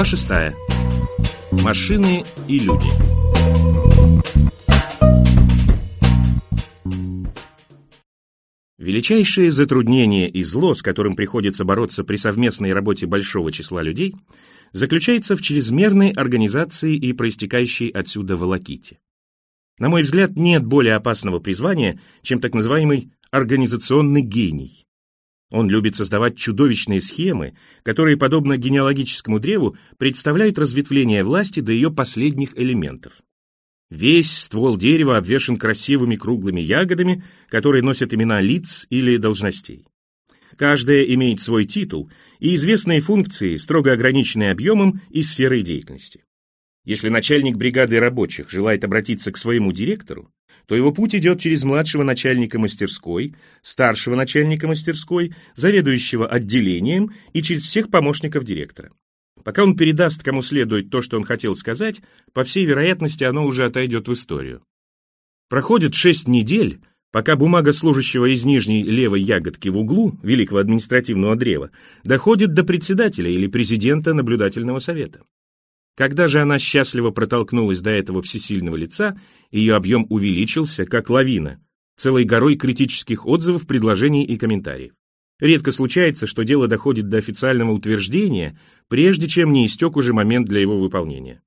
Глава шестая. Машины и люди. Величайшее затруднение и зло, с которым приходится бороться при совместной работе большого числа людей, заключается в чрезмерной организации и проистекающей отсюда волоките. На мой взгляд, нет более опасного призвания, чем так называемый организационный гений. Он любит создавать чудовищные схемы, которые, подобно генеалогическому древу, представляют разветвление власти до ее последних элементов. Весь ствол дерева обвешан красивыми круглыми ягодами, которые носят имена лиц или должностей. Каждая имеет свой титул и известные функции, строго ограниченные объемом и сферой деятельности. Если начальник бригады рабочих желает обратиться к своему директору, то его путь идет через младшего начальника мастерской, старшего начальника мастерской, заведующего отделением и через всех помощников директора. Пока он передаст кому следует то, что он хотел сказать, по всей вероятности оно уже отойдет в историю. Проходит шесть недель, пока бумага служащего из нижней левой ягодки в углу Великого административного древа доходит до председателя или президента наблюдательного совета. Когда же она счастливо протолкнулась до этого всесильного лица, ее объем увеличился, как лавина, целой горой критических отзывов, предложений и комментариев. Редко случается, что дело доходит до официального утверждения, прежде чем не истек уже момент для его выполнения.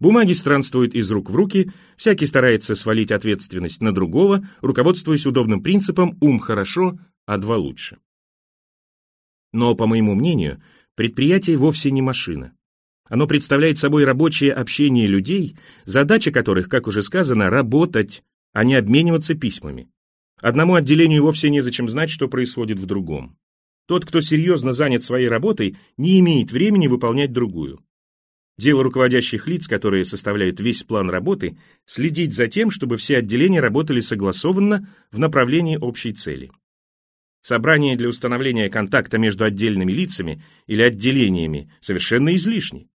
Бумаги странствуют из рук в руки, всякий старается свалить ответственность на другого, руководствуясь удобным принципом «ум хорошо, а два лучше». Но, по моему мнению, предприятие вовсе не машина. Оно представляет собой рабочее общение людей, задача которых, как уже сказано, работать, а не обмениваться письмами. Одному отделению вовсе незачем знать, что происходит в другом. Тот, кто серьезно занят своей работой, не имеет времени выполнять другую. Дело руководящих лиц, которые составляют весь план работы, следить за тем, чтобы все отделения работали согласованно в направлении общей цели. Собрание для установления контакта между отдельными лицами или отделениями совершенно излишни.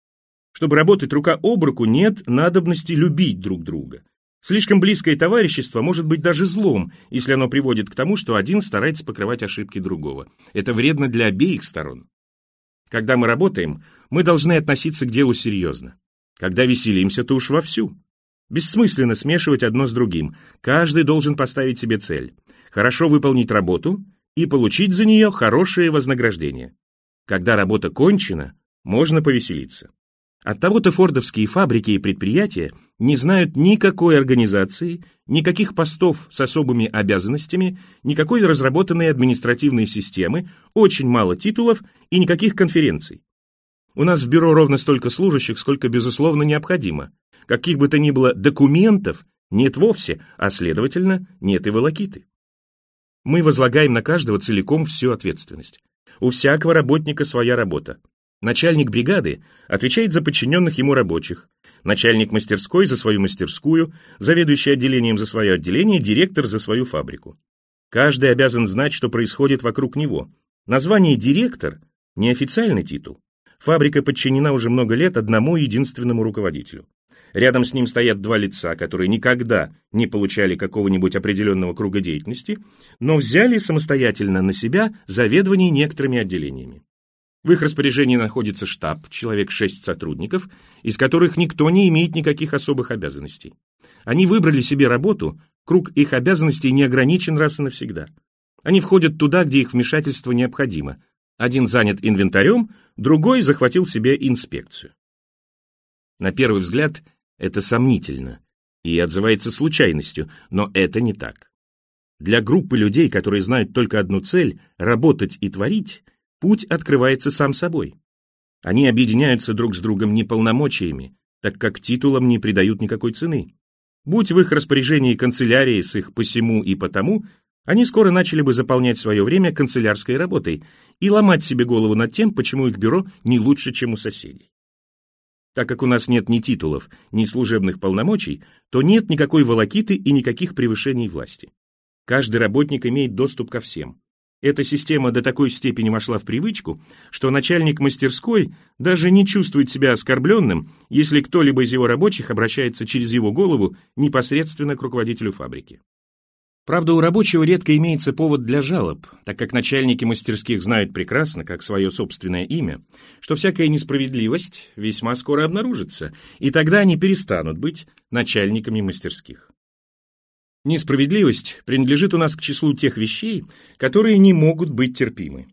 Чтобы работать рука об руку, нет надобности любить друг друга. Слишком близкое товарищество может быть даже злом, если оно приводит к тому, что один старается покрывать ошибки другого. Это вредно для обеих сторон. Когда мы работаем, мы должны относиться к делу серьезно. Когда веселимся, то уж вовсю. Бессмысленно смешивать одно с другим. Каждый должен поставить себе цель. Хорошо выполнить работу и получить за нее хорошее вознаграждение. Когда работа кончена, можно повеселиться. Оттого-то фордовские фабрики и предприятия не знают никакой организации, никаких постов с особыми обязанностями, никакой разработанной административной системы, очень мало титулов и никаких конференций. У нас в бюро ровно столько служащих, сколько, безусловно, необходимо. Каких бы то ни было документов нет вовсе, а, следовательно, нет и волокиты. Мы возлагаем на каждого целиком всю ответственность. У всякого работника своя работа. Начальник бригады отвечает за подчиненных ему рабочих, начальник мастерской за свою мастерскую, заведующий отделением за свое отделение, директор за свою фабрику. Каждый обязан знать, что происходит вокруг него. Название «директор» – неофициальный титул. Фабрика подчинена уже много лет одному единственному руководителю. Рядом с ним стоят два лица, которые никогда не получали какого-нибудь определенного круга деятельности, но взяли самостоятельно на себя заведование некоторыми отделениями. В их распоряжении находится штаб, человек шесть сотрудников, из которых никто не имеет никаких особых обязанностей. Они выбрали себе работу, круг их обязанностей не ограничен раз и навсегда. Они входят туда, где их вмешательство необходимо. Один занят инвентарем, другой захватил себе инспекцию. На первый взгляд это сомнительно и отзывается случайностью, но это не так. Для группы людей, которые знают только одну цель – работать и творить – путь открывается сам собой. Они объединяются друг с другом неполномочиями, так как титулам не придают никакой цены. Будь в их распоряжении канцелярии с их посему и потому, они скоро начали бы заполнять свое время канцелярской работой и ломать себе голову над тем, почему их бюро не лучше, чем у соседей. Так как у нас нет ни титулов, ни служебных полномочий, то нет никакой волокиты и никаких превышений власти. Каждый работник имеет доступ ко всем. Эта система до такой степени вошла в привычку, что начальник мастерской даже не чувствует себя оскорбленным, если кто-либо из его рабочих обращается через его голову непосредственно к руководителю фабрики. Правда, у рабочего редко имеется повод для жалоб, так как начальники мастерских знают прекрасно, как свое собственное имя, что всякая несправедливость весьма скоро обнаружится, и тогда они перестанут быть начальниками мастерских. Несправедливость принадлежит у нас к числу тех вещей, которые не могут быть терпимы.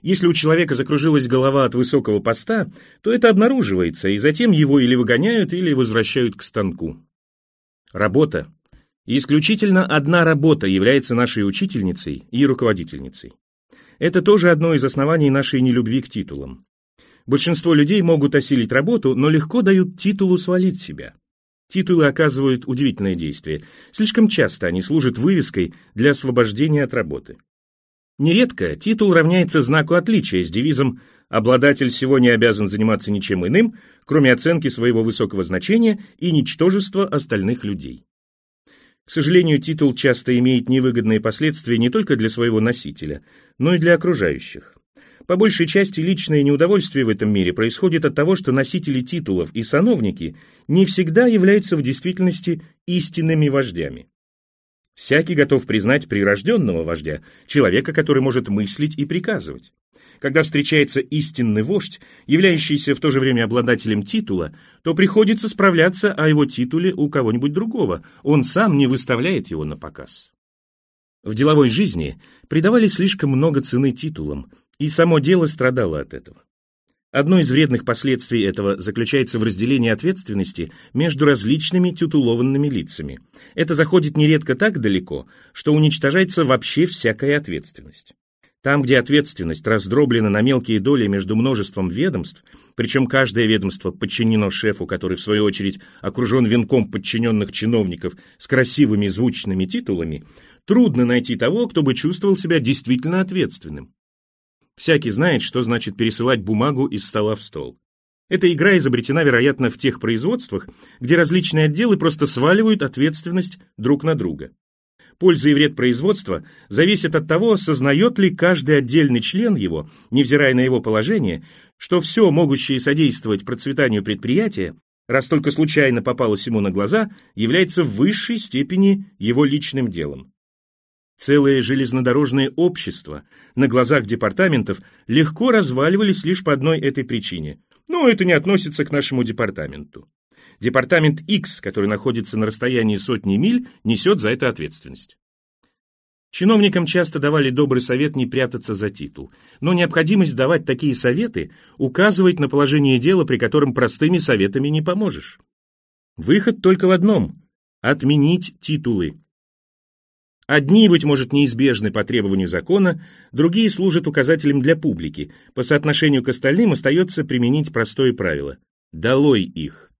Если у человека закружилась голова от высокого поста, то это обнаруживается, и затем его или выгоняют, или возвращают к станку. Работа исключительно одна работа является нашей учительницей и руководительницей. Это тоже одно из оснований нашей нелюбви к титулам. Большинство людей могут осилить работу, но легко дают титулу свалить себя. Титулы оказывают удивительное действие. Слишком часто они служат вывеской для освобождения от работы. Нередко титул равняется знаку отличия с девизом «Обладатель всего не обязан заниматься ничем иным, кроме оценки своего высокого значения и ничтожества остальных людей». К сожалению, титул часто имеет невыгодные последствия не только для своего носителя, но и для окружающих. По большей части личное неудовольствие в этом мире происходит от того, что носители титулов и сановники не всегда являются в действительности истинными вождями. Всякий готов признать прирожденного вождя, человека, который может мыслить и приказывать. Когда встречается истинный вождь, являющийся в то же время обладателем титула, то приходится справляться о его титуле у кого-нибудь другого, он сам не выставляет его на показ. В деловой жизни придавали слишком много цены титулам, и само дело страдало от этого. Одно из вредных последствий этого заключается в разделении ответственности между различными титулованными лицами. Это заходит нередко так далеко, что уничтожается вообще всякая ответственность. Там, где ответственность раздроблена на мелкие доли между множеством ведомств, причем каждое ведомство подчинено шефу, который, в свою очередь, окружен венком подчиненных чиновников с красивыми звучными титулами, трудно найти того, кто бы чувствовал себя действительно ответственным. Всякий знает, что значит пересылать бумагу из стола в стол. Эта игра изобретена, вероятно, в тех производствах, где различные отделы просто сваливают ответственность друг на друга. Польза и вред производства зависят от того, сознает ли каждый отдельный член его, невзирая на его положение, что все, могущее содействовать процветанию предприятия, раз только случайно попалось ему на глаза, является в высшей степени его личным делом. Целые железнодорожные общества на глазах департаментов легко разваливались лишь по одной этой причине. Но это не относится к нашему департаменту. Департамент X, который находится на расстоянии сотни миль, несет за это ответственность. Чиновникам часто давали добрый совет не прятаться за титул, но необходимость давать такие советы указывает на положение дела, при котором простыми советами не поможешь. Выход только в одном – отменить титулы. Одни, быть может, неизбежны по требованию закона, другие служат указателем для публики. По соотношению к остальным остается применить простое правило – долой их.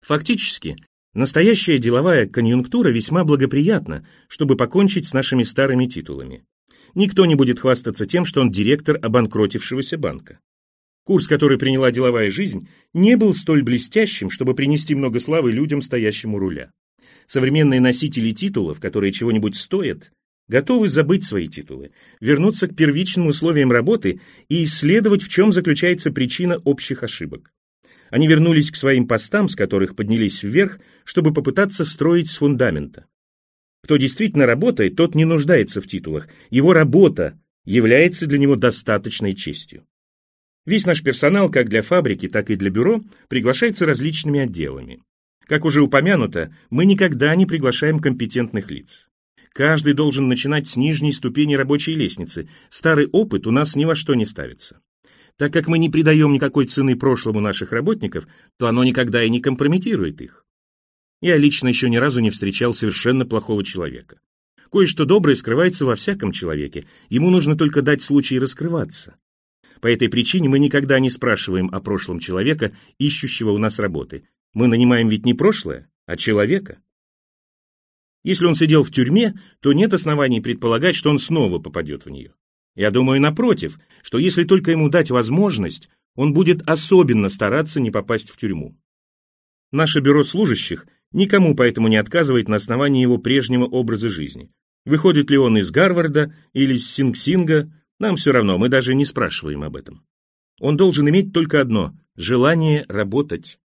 Фактически, настоящая деловая конъюнктура весьма благоприятна, чтобы покончить с нашими старыми титулами. Никто не будет хвастаться тем, что он директор обанкротившегося банка. Курс, который приняла деловая жизнь, не был столь блестящим, чтобы принести много славы людям, стоящим у руля. Современные носители титулов, которые чего-нибудь стоят, готовы забыть свои титулы, вернуться к первичным условиям работы и исследовать, в чем заключается причина общих ошибок. Они вернулись к своим постам, с которых поднялись вверх, чтобы попытаться строить с фундамента. Кто действительно работает, тот не нуждается в титулах. Его работа является для него достаточной честью. Весь наш персонал, как для фабрики, так и для бюро, приглашается различными отделами. Как уже упомянуто, мы никогда не приглашаем компетентных лиц. Каждый должен начинать с нижней ступени рабочей лестницы. Старый опыт у нас ни во что не ставится. Так как мы не придаем никакой цены прошлому наших работников, то оно никогда и не компрометирует их. Я лично еще ни разу не встречал совершенно плохого человека. Кое-что доброе скрывается во всяком человеке, ему нужно только дать случай раскрываться. По этой причине мы никогда не спрашиваем о прошлом человека, ищущего у нас работы, мы нанимаем ведь не прошлое, а человека. Если он сидел в тюрьме, то нет оснований предполагать, что он снова попадет в нее. Я думаю, напротив, что если только ему дать возможность, он будет особенно стараться не попасть в тюрьму. Наше бюро служащих никому поэтому не отказывает на основании его прежнего образа жизни. Выходит ли он из Гарварда или из Синг-Синга, нам все равно, мы даже не спрашиваем об этом. Он должен иметь только одно – желание работать.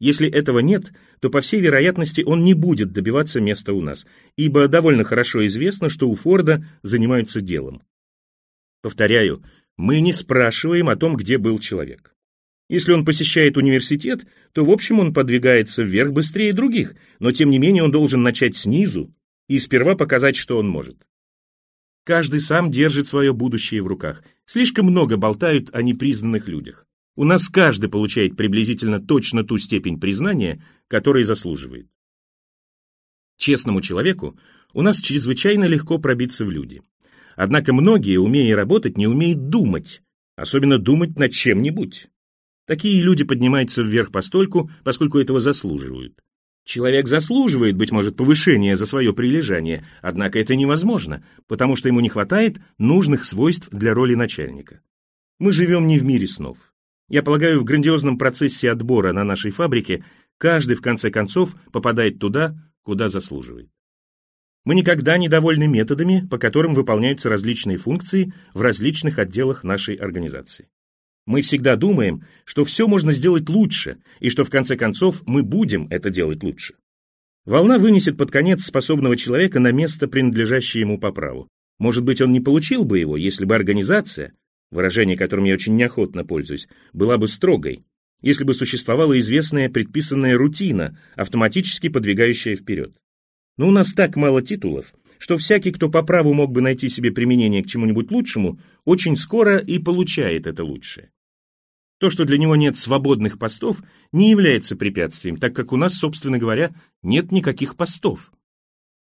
Если этого нет, то, по всей вероятности, он не будет добиваться места у нас, ибо довольно хорошо известно, что у Форда занимаются делом. Повторяю, мы не спрашиваем о том, где был человек. Если он посещает университет, то, в общем, он подвигается вверх быстрее других, но, тем не менее, он должен начать снизу и сперва показать, что он может. Каждый сам держит свое будущее в руках. Слишком много болтают о непризнанных людях. У нас каждый получает приблизительно точно ту степень признания, которой заслуживает. Честному человеку у нас чрезвычайно легко пробиться в люди. Однако многие, умея работать, не умеют думать, особенно думать над чем-нибудь. Такие люди поднимаются вверх постольку, поскольку этого заслуживают. Человек заслуживает, быть может, повышения за свое прилежание, однако это невозможно, потому что ему не хватает нужных свойств для роли начальника. Мы живем не в мире снов. Я полагаю, в грандиозном процессе отбора на нашей фабрике каждый, в конце концов, попадает туда, куда заслуживает. Мы никогда не довольны методами, по которым выполняются различные функции в различных отделах нашей организации. Мы всегда думаем, что все можно сделать лучше, и что в конце концов мы будем это делать лучше. Волна вынесет под конец способного человека на место, принадлежащее ему по праву. Может быть, он не получил бы его, если бы организация, выражение которым я очень неохотно пользуюсь, была бы строгой, если бы существовала известная предписанная рутина, автоматически подвигающая вперед. Но у нас так мало титулов, что всякий, кто по праву мог бы найти себе применение к чему-нибудь лучшему, очень скоро и получает это лучшее. То, что для него нет свободных постов, не является препятствием, так как у нас, собственно говоря, нет никаких постов.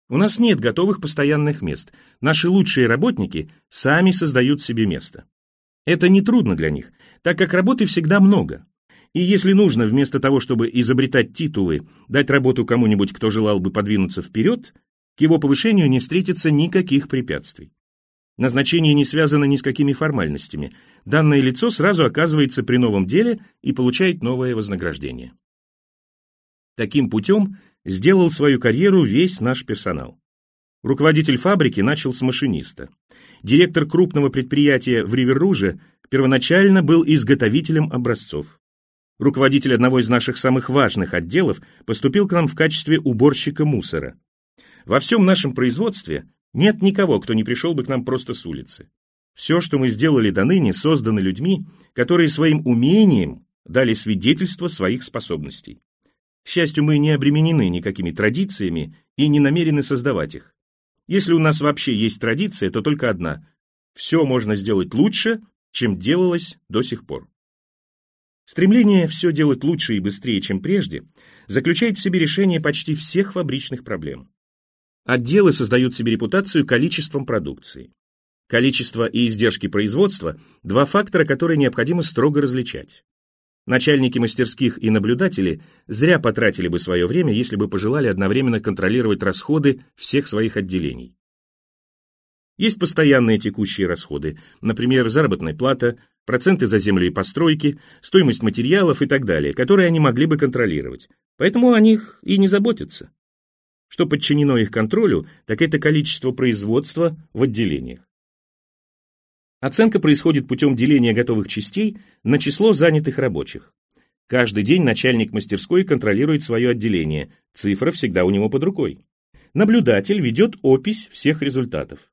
У нас нет готовых постоянных мест. Наши лучшие работники сами создают себе место. Это нетрудно для них, так как работы всегда много. И если нужно, вместо того, чтобы изобретать титулы, дать работу кому-нибудь, кто желал бы подвинуться вперед, к его повышению не встретится никаких препятствий. Назначение не связано ни с какими формальностями. Данное лицо сразу оказывается при новом деле и получает новое вознаграждение. Таким путем сделал свою карьеру весь наш персонал. Руководитель фабрики начал с машиниста. Директор крупного предприятия в Риверруже первоначально был изготовителем образцов. Руководитель одного из наших самых важных отделов поступил к нам в качестве уборщика мусора. Во всем нашем производстве нет никого, кто не пришел бы к нам просто с улицы. Все, что мы сделали до ныне, создано людьми, которые своим умением дали свидетельство своих способностей. К счастью, мы не обременены никакими традициями и не намерены создавать их. Если у нас вообще есть традиция, то только одна. Все можно сделать лучше, чем делалось до сих пор. Стремление все делать лучше и быстрее, чем прежде, заключает в себе решение почти всех фабричных проблем. Отделы создают себе репутацию количеством продукции. Количество и издержки производства – два фактора, которые необходимо строго различать. Начальники мастерских и наблюдатели зря потратили бы свое время, если бы пожелали одновременно контролировать расходы всех своих отделений. Есть постоянные текущие расходы, например, заработная плата, проценты за землю и постройки, стоимость материалов и так далее, которые они могли бы контролировать, поэтому о них и не заботятся. Что подчинено их контролю, так это количество производства в отделениях. Оценка происходит путем деления готовых частей на число занятых рабочих. Каждый день начальник мастерской контролирует свое отделение, цифра всегда у него под рукой. Наблюдатель ведет опись всех результатов.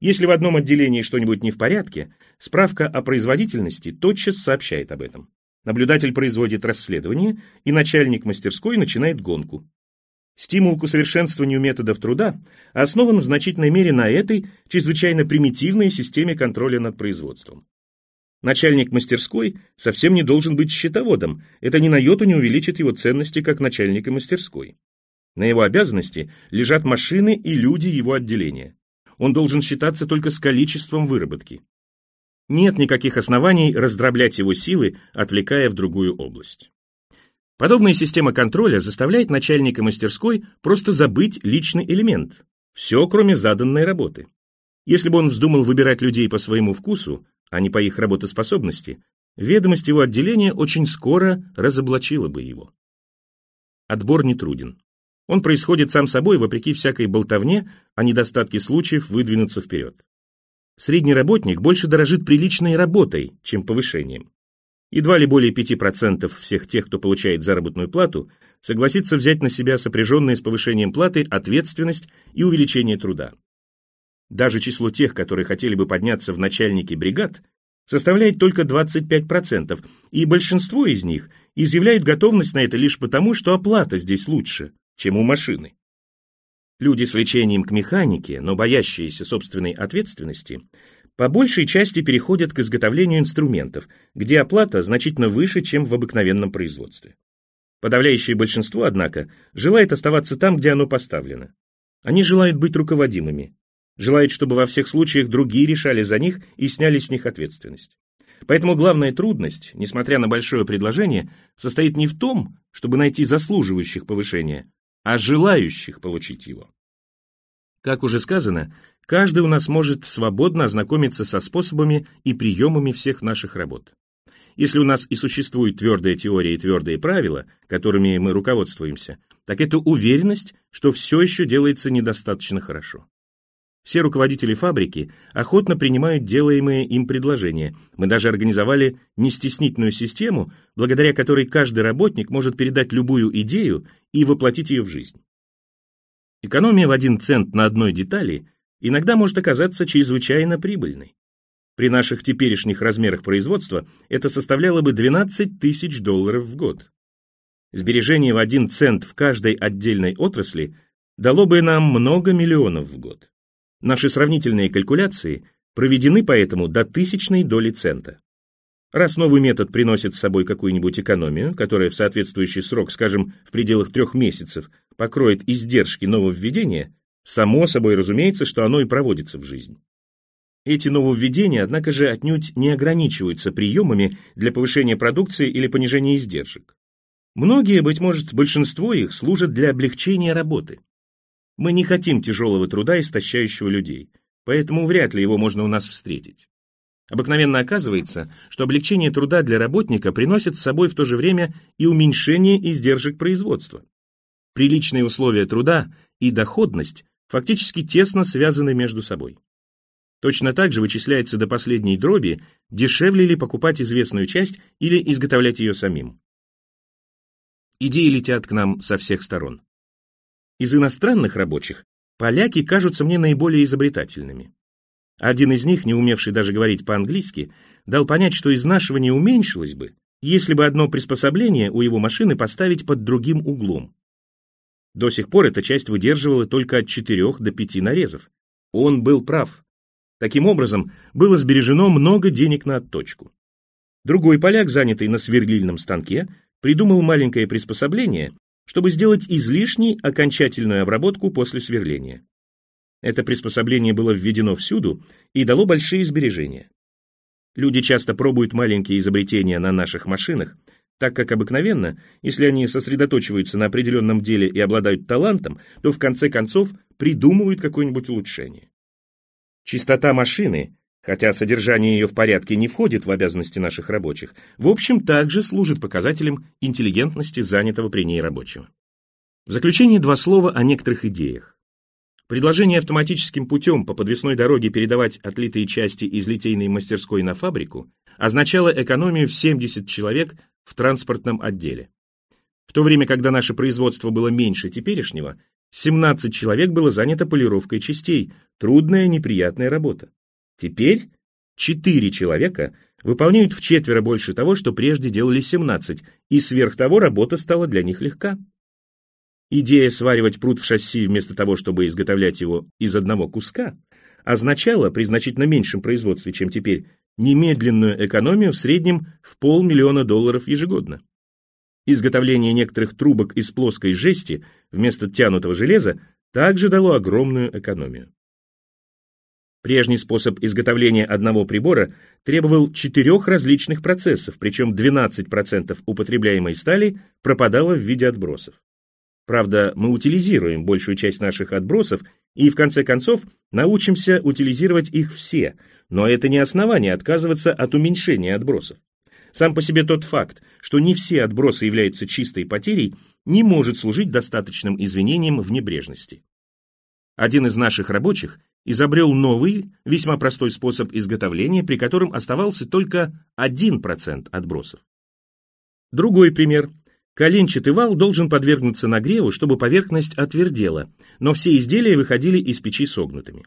Если в одном отделении что-нибудь не в порядке, справка о производительности тотчас сообщает об этом. Наблюдатель производит расследование, и начальник мастерской начинает гонку. Стимул к усовершенствованию методов труда основан в значительной мере на этой чрезвычайно примитивной системе контроля над производством. Начальник мастерской совсем не должен быть счетоводом, это ни на йоту не увеличит его ценности как начальника мастерской. На его обязанности лежат машины и люди его отделения. Он должен считаться только с количеством выработки. Нет никаких оснований раздроблять его силы, отвлекая в другую область. Подобная система контроля заставляет начальника мастерской просто забыть личный элемент. Все, кроме заданной работы. Если бы он вздумал выбирать людей по своему вкусу, а не по их работоспособности, ведомость его отделения очень скоро разоблачила бы его. Отбор нетруден. Он происходит сам собой вопреки всякой болтовне о недостатке случаев выдвинуться вперед. Средний работник больше дорожит приличной работой, чем повышением. Едва ли более 5% всех тех, кто получает заработную плату, согласится взять на себя сопряженные с повышением платы ответственность и увеличение труда. Даже число тех, которые хотели бы подняться в начальники бригад, составляет только 25%, и большинство из них изъявляют готовность на это лишь потому, что оплата здесь лучше, чем у машины. Люди с влечением к механике, но боящиеся собственной ответственности, по большей части переходят к изготовлению инструментов, где оплата значительно выше, чем в обыкновенном производстве. Подавляющее большинство, однако, желает оставаться там, где оно поставлено. Они желают быть руководимыми, желают, чтобы во всех случаях другие решали за них и сняли с них ответственность. Поэтому главная трудность, несмотря на большое предложение, состоит не в том, чтобы найти заслуживающих повышения, а желающих получить его. Как уже сказано, каждый у нас может свободно ознакомиться со способами и приемами всех наших работ. Если у нас и существует твердая теория и твердые правила, которыми мы руководствуемся, так это уверенность, что все еще делается недостаточно хорошо. Все руководители фабрики охотно принимают делаемые им предложения. Мы даже организовали нестеснительную систему, благодаря которой каждый работник может передать любую идею и воплотить ее в жизнь. Экономия в один цент на одной детали иногда может оказаться чрезвычайно прибыльной. При наших теперешних размерах производства это составляло бы 12 тысяч долларов в год. Сбережение в один цент в каждой отдельной отрасли дало бы нам много миллионов в год. Наши сравнительные калькуляции проведены поэтому до тысячной доли цента. Раз новый метод приносит с собой какую-нибудь экономию, которая в соответствующий срок, скажем, в пределах трех месяцев, покроет издержки нововведения, само собой разумеется, что оно и проводится в жизнь. Эти нововведения, однако же, отнюдь не ограничиваются приемами для повышения продукции или понижения издержек. Многие, быть может, большинство их служат для облегчения работы. Мы не хотим тяжелого труда, истощающего людей, поэтому вряд ли его можно у нас встретить. Обыкновенно оказывается, что облегчение труда для работника приносит с собой в то же время и уменьшение издержек производства. Приличные условия труда и доходность фактически тесно связаны между собой. Точно так же вычисляется до последней дроби, дешевле ли покупать известную часть или изготовлять ее самим. Идеи летят к нам со всех сторон. Из иностранных рабочих поляки кажутся мне наиболее изобретательными. Один из них, не умевший даже говорить по-английски, дал понять, что изнашивание уменьшилось бы, если бы одно приспособление у его машины поставить под другим углом. До сих пор эта часть выдерживала только от 4 до 5 нарезов. Он был прав. Таким образом, было сбережено много денег на отточку. Другой поляк, занятый на сверлильном станке, придумал маленькое приспособление, чтобы сделать излишней окончательную обработку после сверления. Это приспособление было введено всюду и дало большие сбережения. Люди часто пробуют маленькие изобретения на наших машинах, так как обыкновенно, если они сосредоточиваются на определенном деле и обладают талантом, то в конце концов придумывают какое-нибудь улучшение. Чистота машины, хотя содержание ее в порядке не входит в обязанности наших рабочих, в общем также служит показателем интеллигентности занятого при ней рабочего. В заключение два слова о некоторых идеях. Предложение автоматическим путем по подвесной дороге передавать отлитые части из литейной мастерской на фабрику означало экономию в 70 человек в транспортном отделе. В то время, когда наше производство было меньше теперешнего, 17 человек было занято полировкой частей, трудная, неприятная работа. Теперь четыре человека выполняют в четверо больше того, что прежде делали 17, и сверх того работа стала для них легка. Идея сваривать пруд в шасси вместо того, чтобы изготовлять его из одного куска, означала при значительно меньшем производстве, чем теперь, немедленную экономию в среднем в полмиллиона долларов ежегодно. Изготовление некоторых трубок из плоской жести вместо тянутого железа также дало огромную экономию. Прежний способ изготовления одного прибора требовал четырех различных процессов, причем 12% употребляемой стали пропадало в виде отбросов. Правда, мы утилизируем большую часть наших отбросов и, в конце концов, научимся утилизировать их все, но это не основание отказываться от уменьшения отбросов. Сам по себе тот факт, что не все отбросы являются чистой потерей, не может служить достаточным извинением в небрежности. Один из наших рабочих изобрел новый, весьма простой способ изготовления, при котором оставался только 1% отбросов. Другой пример. Коленчатый вал должен подвергнуться нагреву, чтобы поверхность отвердела, но все изделия выходили из печи согнутыми.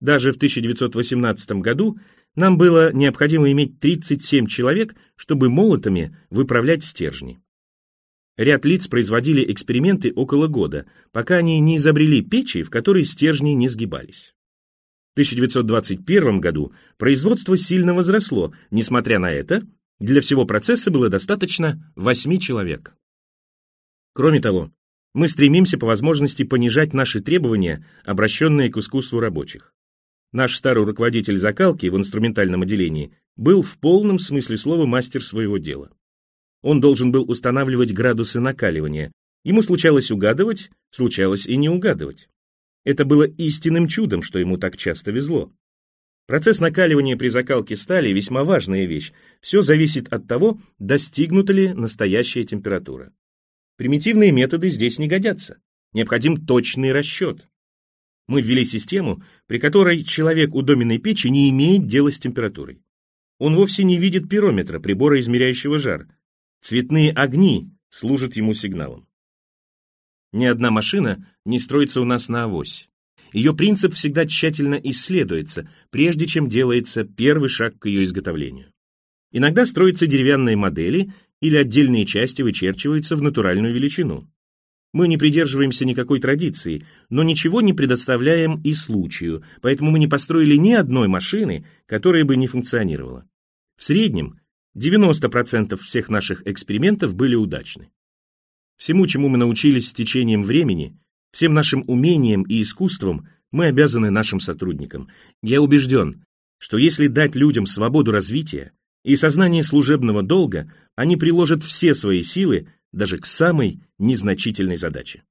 Даже в 1918 году нам было необходимо иметь 37 человек, чтобы молотами выправлять стержни. Ряд лиц производили эксперименты около года, пока они не изобрели печи, в которой стержни не сгибались. В 1921 году производство сильно возросло, несмотря на это, для всего процесса было достаточно 8 человек. Кроме того, мы стремимся по возможности понижать наши требования, обращенные к искусству рабочих. Наш старый руководитель закалки в инструментальном отделении был в полном смысле слова мастер своего дела. Он должен был устанавливать градусы накаливания. Ему случалось угадывать, случалось и не угадывать. Это было истинным чудом, что ему так часто везло. Процесс накаливания при закалке стали – весьма важная вещь. Все зависит от того, достигнута ли настоящая температура. Примитивные методы здесь не годятся. Необходим точный расчет. Мы ввели систему, при которой человек у доменной печи не имеет дела с температурой. Он вовсе не видит пирометра, прибора, измеряющего жар – Цветные огни служат ему сигналом. Ни одна машина не строится у нас на авось. Ее принцип всегда тщательно исследуется, прежде чем делается первый шаг к ее изготовлению. Иногда строятся деревянные модели или отдельные части вычерчиваются в натуральную величину. Мы не придерживаемся никакой традиции, но ничего не предоставляем и случаю, поэтому мы не построили ни одной машины, которая бы не функционировала. В среднем 90% всех наших экспериментов были удачны. Всему, чему мы научились с течением времени, всем нашим умениям и искусствам мы обязаны нашим сотрудникам. Я убежден, что если дать людям свободу развития и сознание служебного долга, они приложат все свои силы даже к самой незначительной задаче.